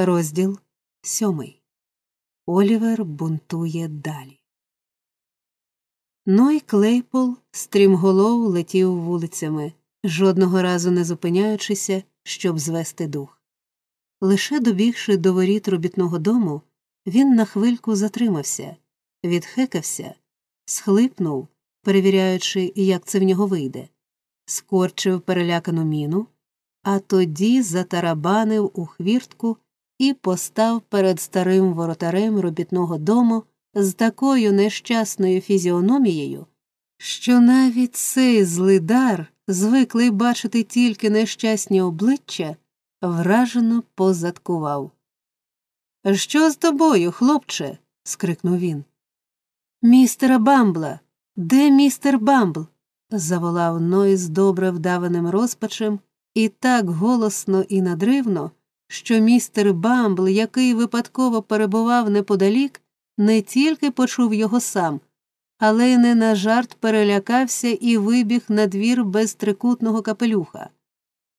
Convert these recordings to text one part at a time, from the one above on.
Розділ сьомий. Олівер бунтує далі. Ной Клейпол стрімголов летів вулицями, жодного разу не зупиняючися, щоб звести дух. Лише добігши до воріт робітного дому, він на хвильку затримався, відхекався, схлипнув, перевіряючи, як це в нього вийде, скорчив перелякану міну, а тоді затарабанив у хвіртку і постав перед старим воротарем робітного дому з такою нещасною фізіономією, що навіть цей злидар, звиклий бачити тільки нещасні обличчя, вражено позадкував. Що з тобою, хлопче? скрикнув він. Містера Бамбла, де містер Бамбл? заволав Ной з добре вдаваним розпачем і так голосно і надривно, що містер Бамбл, який випадково перебував неподалік, не тільки почув його сам, але й не на жарт перелякався і вибіг на двір без трикутного капелюха.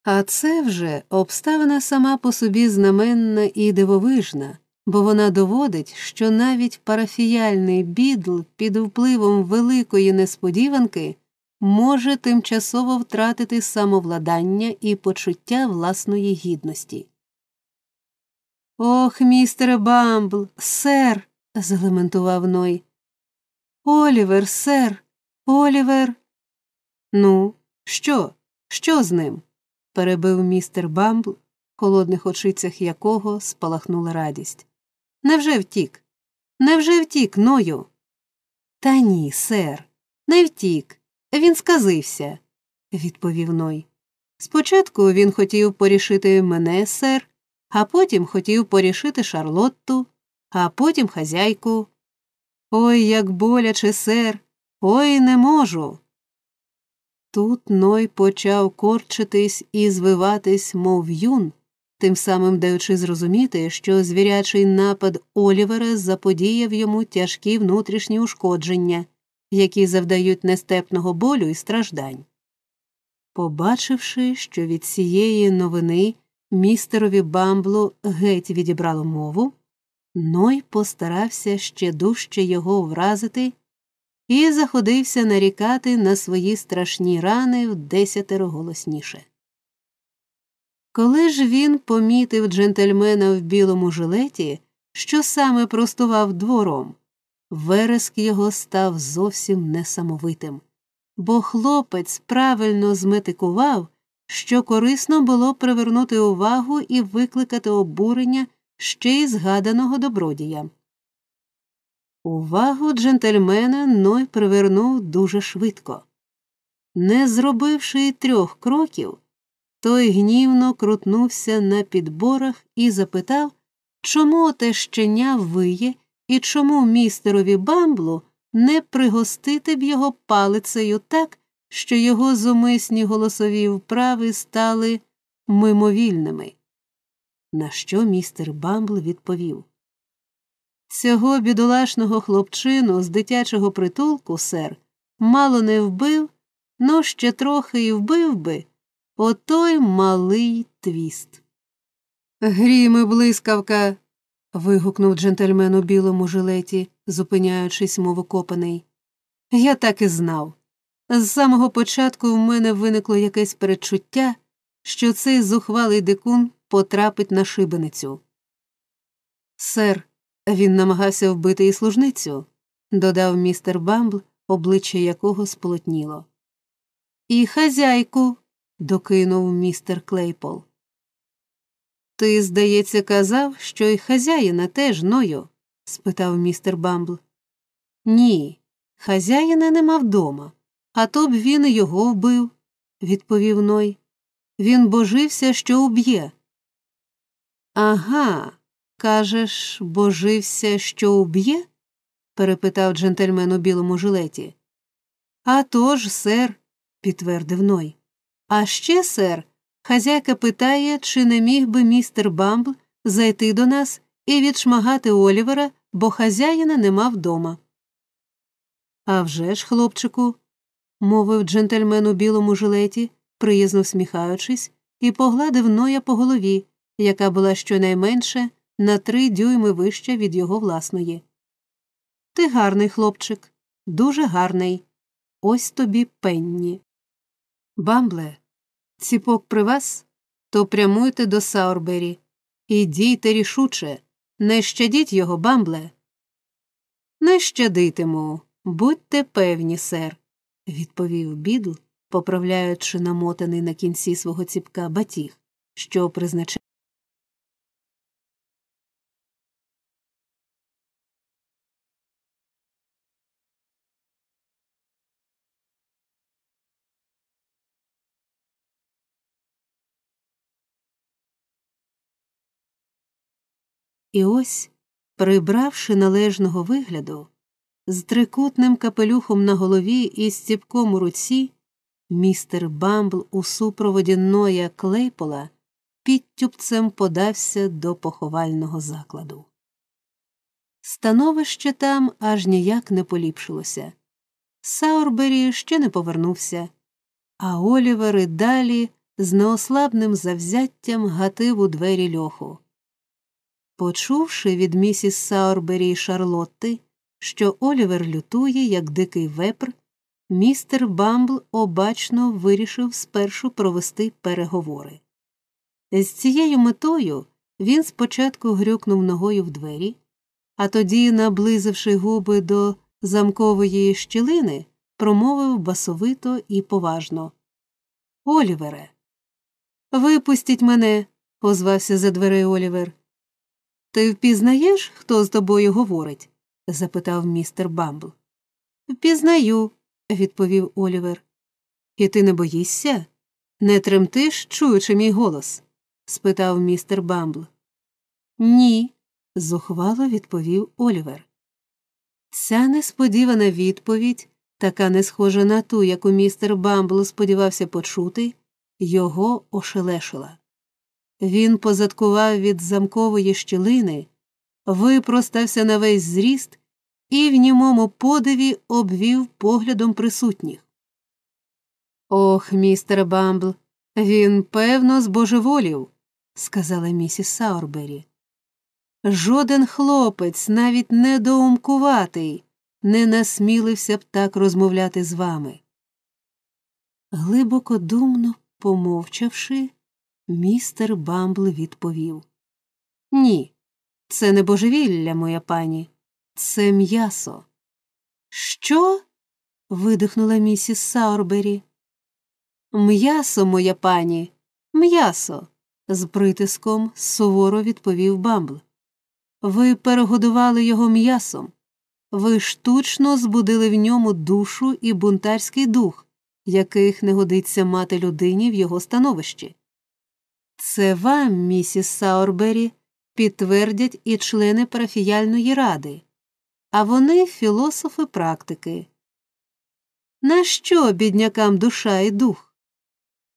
А це вже обставина сама по собі знаменна і дивовижна, бо вона доводить, що навіть парафіяльний бідл під впливом великої несподіванки може тимчасово втратити самовладання і почуття власної гідності. Ох, містере Бамбл, сер. залементував Ной. Олівер, сер, Олівер. Ну, що? Що з ним? перебив містер Бамбл, в холодних очицях якого спалахнула радість. Невже втік? Невже втік, Ною? Та ні, сер, не втік. Він сказився, відповів Ной. Спочатку він хотів порішити мене, сер, а потім хотів порішити Шарлотту, а потім хазяйку. Ой, як боляче, сер, ой не можу. Тут Ной почав корчитись і звиватись, мов юн, тим самим даючи зрозуміти, що звірячий напад Олівера заподіяв йому тяжкі внутрішні ушкодження, які завдають нестепного болю і страждань. Побачивши, що від цієї новини містерові Бамблу геть відібрало мову, Ной постарався ще дужче його вразити і заходився нарікати на свої страшні рани в десятеро голосніше. Коли ж він помітив джентльмена в білому жилеті, що саме простував двором, вереск його став зовсім несамовитим, бо хлопець правильно зметикував, що корисно було привернути увагу і викликати обурення ще й згаданого добродія. Увагу джентльмена Ной привернув дуже швидко. Не зробивши й трьох кроків, той гнівно крутнувся на підборах і запитав, чому те щеня виє і чому містерові бамблу не пригостити б його палицею так, що його зумисні голосові вправи стали мимовільними. На що містер Бамбл відповів Цього бідолашного хлопчину з дитячого притулку, сер, мало не вбив, но ще трохи і вбив би отой малий твіст. Грім і блискавка. вигукнув джентльмен у білому жилеті, зупиняючись, мов укопаний. Я так і знав. З самого початку в мене виникло якесь передчуття, що цей зухвалий дикун потрапить на шибеницю. Сер, він намагався вбити і служницю, додав містер Бамбл, обличчя якого сполотніло. І хазяйку, докинув містер Клейпол. Ти, здається, казав, що й хазяїна теж, Ною? спитав містер Бамбл. Ні, хазяїна нема вдома, а то б він його вбив, відповів Ной. Він божився, що уб'є. Ага, кажеш, божився, що уб'є? перепитав джентльмен у білому жилеті. «Атож, сер, підтвердив Ной. А ще, сер, хазяйка питає, чи не міг би містер Бамбл зайти до нас і відшмагати Олівера, бо хазяїна нема вдома. «Авжеж, хлопчику, мовив джентльмен у білому жилеті, приязно всміхаючись, і погладив Ноя по голові, яка була щонайменше на три дюйми вища від його власної. Ти гарний хлопчик, дуже гарний. Ось тобі пенні. Бамбле, ціпок при вас, то прямуйте до Саурбері. І дійте рішуче, не щадіть його, Бамбле. Не щадитиму, будьте певні, сер, відповів бідл, поправляючи намотаний на кінці свого ціпка батіг, що призначав. І ось, прибравши належного вигляду, з трикутним капелюхом на голові і стіпком у руці, містер Бамбл у супроводі Ноя Клейпола підтюпцем подався до поховального закладу. Становище там аж ніяк не поліпшилося. Саурбері ще не повернувся, а Олівер і далі з неослабним завзяттям гатив у двері льоху. Почувши від місіс Саурбері й Шарлотти, що Олівер лютує, як дикий вепр, містер Бамбл обачно вирішив спершу провести переговори. З цією метою він спочатку грюкнув ногою в двері, а тоді, наблизивши губи до замкової щілини, промовив басовито і поважно Олівере. Випустіть мене, озвався за дверей Олівер. Ти впізнаєш, хто з тобою говорить? Запитав містер Бамбл. Впізнаю, відповів Олівер. І ти не боїшся? Не тремтиш, чуючи мій голос? спитав містер Бамбл. Ні, зухвало відповів Олівер. Ця несподівана відповідь, така не схожа на ту, яку містер Бамбл сподівався почути, його ошелешила. Він позадкував від замкової щілини, випростався на весь зріст і в німому подиві обвів поглядом присутніх. Ох, містер Бамбл, він, певно, збожеволів, сказала місіс Саурбері. Жоден хлопець, навіть недоумкуватий, не насмілився б так розмовляти з вами. Глибоко думно помовчавши, містер Бамбл відповів Ні, це не божевілля, моя пані, це м'ясо. Що? видихнула місіс Саурбері. М'ясо, моя пані, м'ясо, з притиском суворо відповів Бамбл. Ви перегодували його м'ясом. Ви штучно збудили в ньому душу і бунтарський дух, яких не годиться мати людині в його становищі. Це вам, місіс Саурбері, підтвердять і члени парафіяльної ради, а вони філософи практики. На що біднякам душа і дух?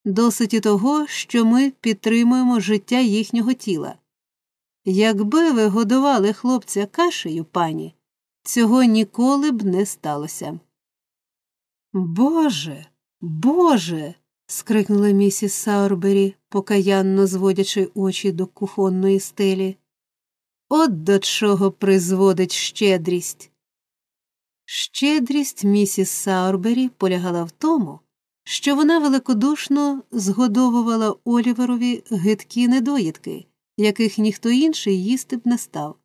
Досить і того, що ми підтримуємо життя їхнього тіла. Якби ви годували хлопця кашею, пані, цього ніколи б не сталося. Боже, Боже. Скрикнула місіс Саурбері, покаянно зводячи очі до кухонної стелі. От до чого призводить щедрість. Щедрість місіс Саурбері полягала в тому, що вона великодушно згодовувала Оліверові гидкі недоїдки, яких ніхто інший їсти б не став.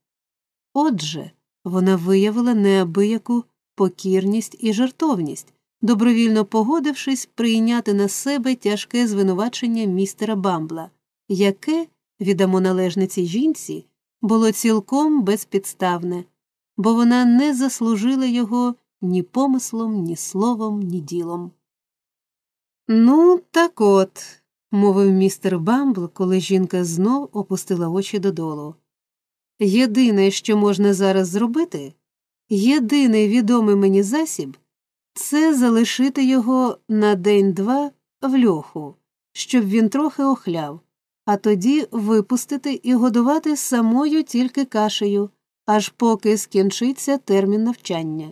Отже, вона виявила неабияку покірність і жартовність, добровільно погодившись прийняти на себе тяжке звинувачення містера Бамбла, яке, віддамо належне цій жінці, було цілком безпідставне, бо вона не заслужила його ні помислом, ні словом, ні ділом. Ну, так от, мовив містер Бамбл, коли жінка знов опустила очі додолу. Єдине, що можна зараз зробити, єдиний відомий мені засіб це залишити його на день-два в льоху, щоб він трохи охляв, а тоді випустити і годувати самою тільки кашею, аж поки скінчиться термін навчання.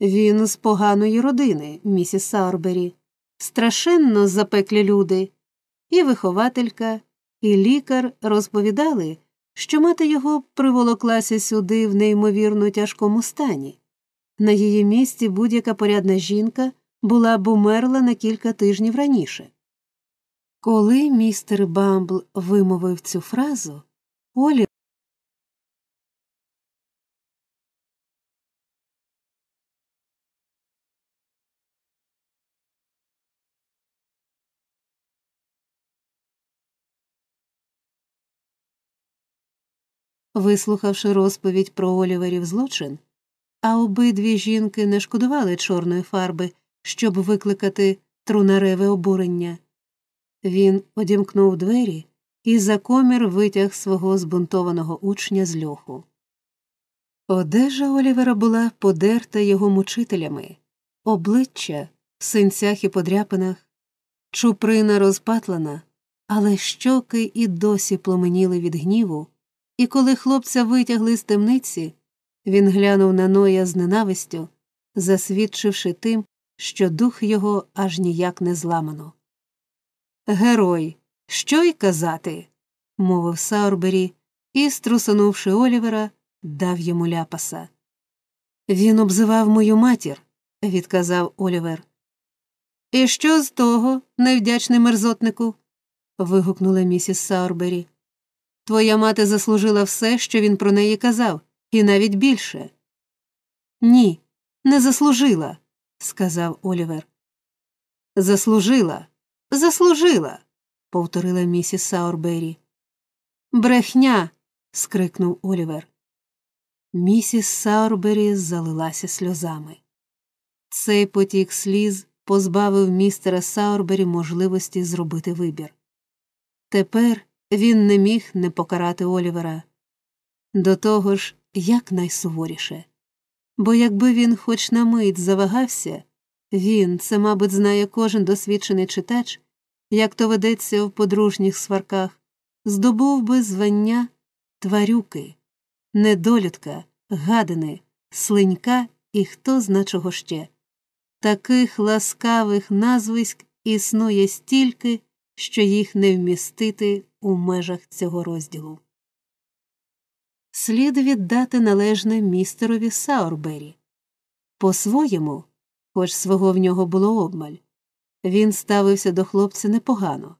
Він з поганої родини, місіс Саурбері, страшенно запеклі люди, і вихователька, і лікар розповідали, що мати його приволоклася сюди в неймовірно тяжкому стані. На її місці будь-яка порядна жінка була б умерла на кілька тижнів раніше. Коли містер Бамбл вимовив цю фразу, Олі Вислухавши розповідь про Оліверів злочин, а обидві жінки не шкодували чорної фарби, щоб викликати трунареве обурення. Він одімкнув двері і за комір витяг свого збунтованого учня з льоху. Одежа Олівера була подерта його мучителями, обличчя в синцях і подряпинах, чуприна розпатлена, але щоки і досі пломеніли від гніву, і коли хлопця витягли з темниці, він глянув на Ноя з ненавистю, засвідчивши тим, що дух його аж ніяк не зламано. Герой, що й казати, мовив Саурбері і, струсанувши Олівера, дав йому ляпаса. Він обзивав мою матір, відказав Олівер. І що з того, невдячний мерзотнику? вигукнула місіс Саурбері. Твоя мати заслужила все, що він про неї казав, і навіть більше. Ні, не заслужила, сказав Олівер. Заслужила, заслужила, повторила місіс Саурбері. Брехня. скрикнув Олівер. Місіс Саурбері залилася сльозами. Цей потік сліз позбавив містера Саурбері можливості зробити вибір. Тепер він не міг не покарати Олівера. До того ж, як найсуворіше. Бо якби він хоч на мить завагався, він, це, мабуть, знає кожен досвідчений читач, як то ведеться в подружніх сварках, здобув би звання тварюки, недолюдка, гадини, слинька і хто зна чого ще. Таких ласкавих назвиськ існує стільки, що їх не вмістити у межах цього розділу. Слід віддати належне містерові Саурбері. По-своєму, хоч свого в нього було обмаль, він ставився до хлопця непогано.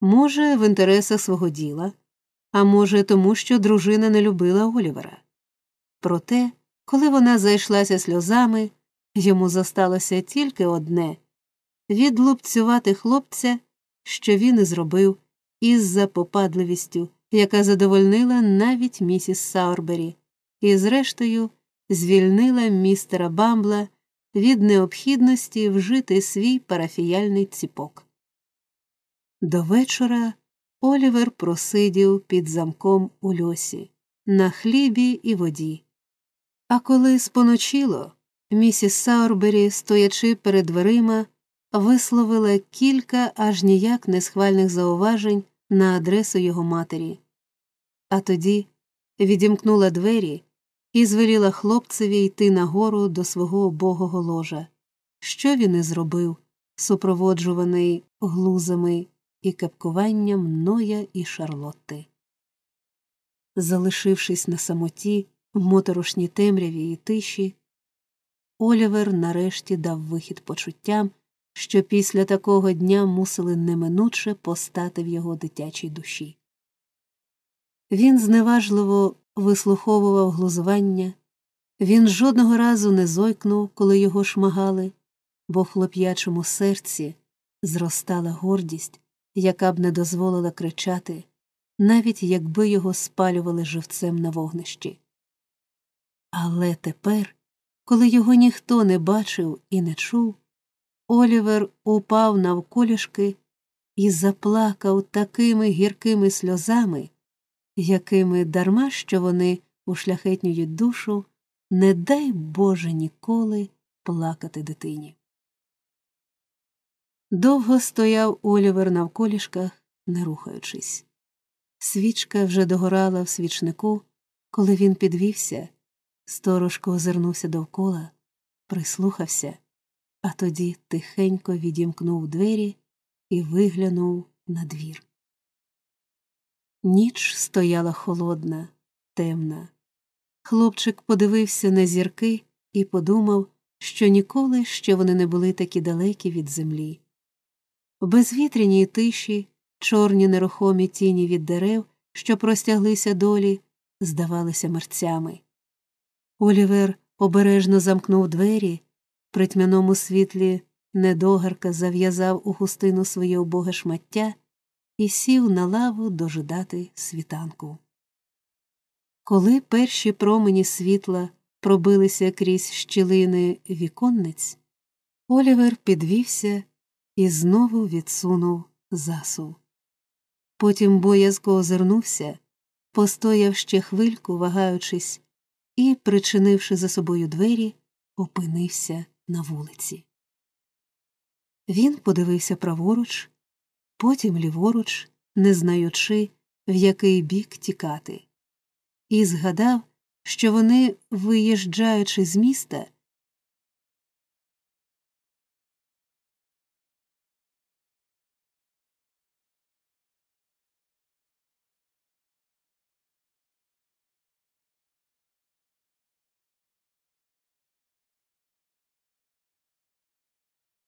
Може, в інтересах свого діла, а може, тому що дружина не любила Олівера. Проте, коли вона зайшлася сльозами, йому зосталося тільки одне відлупцювати хлопця, що він і зробив із запопадливістю, яка задовольнила навіть місіс Саурбері, і, зрештою, звільнила містера Бамбла від необхідності вжити свій парафіяльний ціпок. До вечора Олівер просидів під замком у льосі, на хлібі і воді. А коли споночило, місіс Саурбері, стоячи перед дверима, висловила кілька аж ніяк несхвальних зауважень на адресу його матері, а тоді відімкнула двері і звеліла хлопцеві йти нагору до свого убогого ложа, що він і зробив, супроводжуваний глузами і кепкуванням Ноя і Шарлотти. Залишившись на самоті в моторошній темряві і тиші, Олівер нарешті дав вихід почуттям що після такого дня мусили неминуче постати в його дитячій душі. Він зневажливо вислуховував глузування, він жодного разу не зойкнув, коли його шмагали, бо в хлоп'ячому серці зростала гордість, яка б не дозволила кричати, навіть якби його спалювали живцем на вогнищі. Але тепер, коли його ніхто не бачив і не чув, Олівер упав навколішки і заплакав такими гіркими сльозами, якими дарма що вони ушляхетнюють душу, не дай Боже ніколи плакати дитині. Довго стояв Олівер навколішках, не рухаючись. Свічка вже догорала в свічнику, коли він підвівся, сторожко озирнувся довкола, прислухався а тоді тихенько відімкнув двері і виглянув на двір. Ніч стояла холодна, темна. Хлопчик подивився на зірки і подумав, що ніколи ще вони не були такі далекі від землі. Безвітряній тиші чорні нерухомі тіні від дерев, що простяглися долі, здавалися мерцями. Олівер обережно замкнув двері, при тьмяному світлі недогарка зав'язав у хустину своє убоге шмаття і сів на лаву дожидати світанку. Коли перші промені світла пробилися крізь щілини віконниць, Олівер підвівся і знову відсунув засув. Потім боязко озирнувся, постояв ще хвильку, вагаючись, і, причинивши за собою двері, опинився на вулиці. Він подивився праворуч, потім ліворуч, не знаючи, в який бік тікати, і згадав, що вони, виїжджаючи з міста,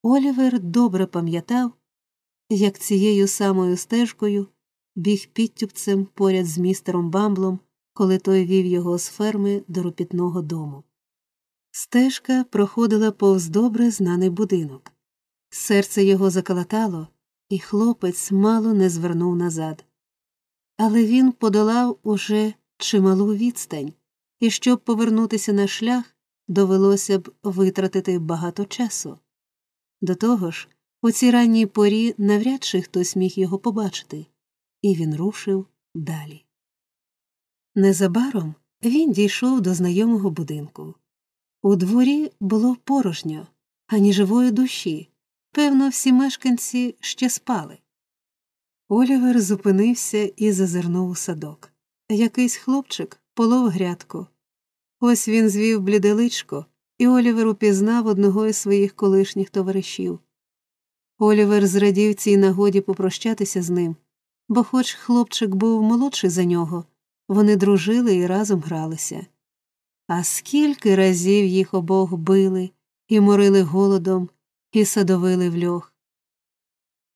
Олівер добре пам'ятав, як цією самою стежкою біг підтюпцем поряд з містером Бамблом, коли той вів його з ферми до ропітного дому. Стежка проходила повз добре знаний будинок. Серце його заколотало, і хлопець мало не звернув назад. Але він подолав уже чималу відстань, і щоб повернутися на шлях, довелося б витратити багато часу. До того ж, у цій ранній порі навряд чи хтось міг його побачити, і він рушив далі. Незабаром він дійшов до знайомого будинку. У дворі було порожньо, ані живої душі. Певно, всі мешканці ще спали. Олівер зупинився і зазирнув у садок. Якийсь хлопчик полов грядку. Ось він звів бліделичко, і Олівер упізнав одного із своїх колишніх товаришів. Олівер зрадів цій нагоді попрощатися з ним, бо, хоч хлопчик був молодший за нього, вони дружили і разом гралися. А скільки разів їх обох били і морили голодом, і садовили в льох.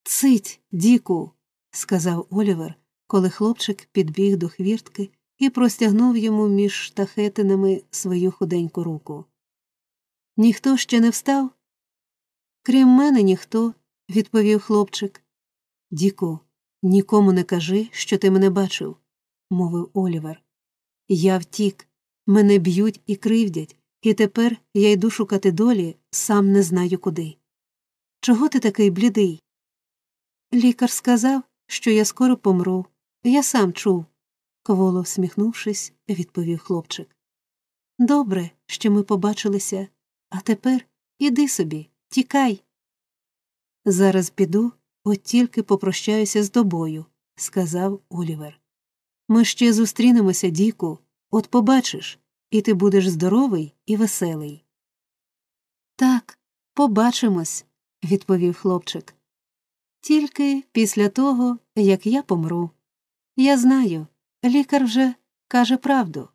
Цить, Діку, сказав Олівер, коли хлопчик підбіг до хвіртки і простягнув йому між штахетинами свою худеньку руку. Ніхто ще не встав? Крім мене, ніхто, відповів хлопчик. Діку, нікому не кажи, що ти мене бачив, мовив Олівер. Я втік, мене б'ють і кривдять, і тепер я йду шукати долі, сам не знаю куди. Чого ти такий блідий? Лікар сказав, що я скоро помру. Я сам чув, кволо всміхнувшись, відповів хлопчик. Добре, що ми побачилися. А тепер іди собі, тікай. Зараз піду, от тільки попрощаюся з тобою, сказав Олівер. Ми ще зустрінемося, Діку, от побачиш, і ти будеш здоровий і веселий. Так, побачимось, відповів хлопчик. Тільки після того, як я помру. Я знаю, лікар вже каже правду.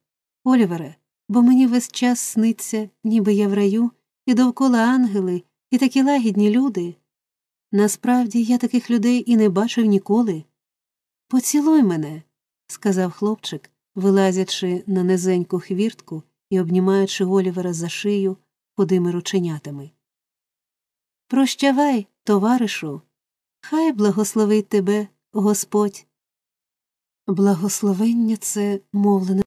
Олівере, бо мені весь час сниться, ніби я в раю, і довкола ангели, і такі лагідні люди. Насправді я таких людей і не бачив ніколи. Поцілуй мене, сказав хлопчик, вилазячи на низеньку хвіртку і обнімаючи Олівера за шию худими рученятами. Прощавай, товаришу, хай благословить тебе Господь. Благословення це мовлене.